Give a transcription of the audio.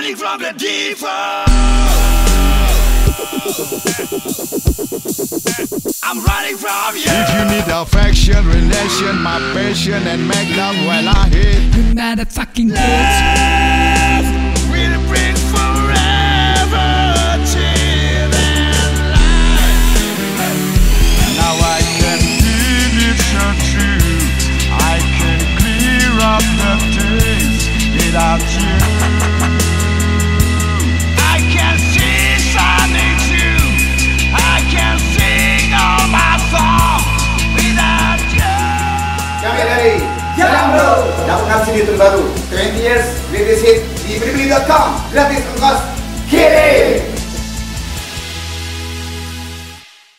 running from the devil. I'm running from you. If you need affection, relation, my passion, and make love, while I hate. You motherfucking bitch. Will bring dari Jalan Bro. Dapatkan CD terbaru. 20 Years Release Hit di Blibli.com Gratis ongkos. Kirim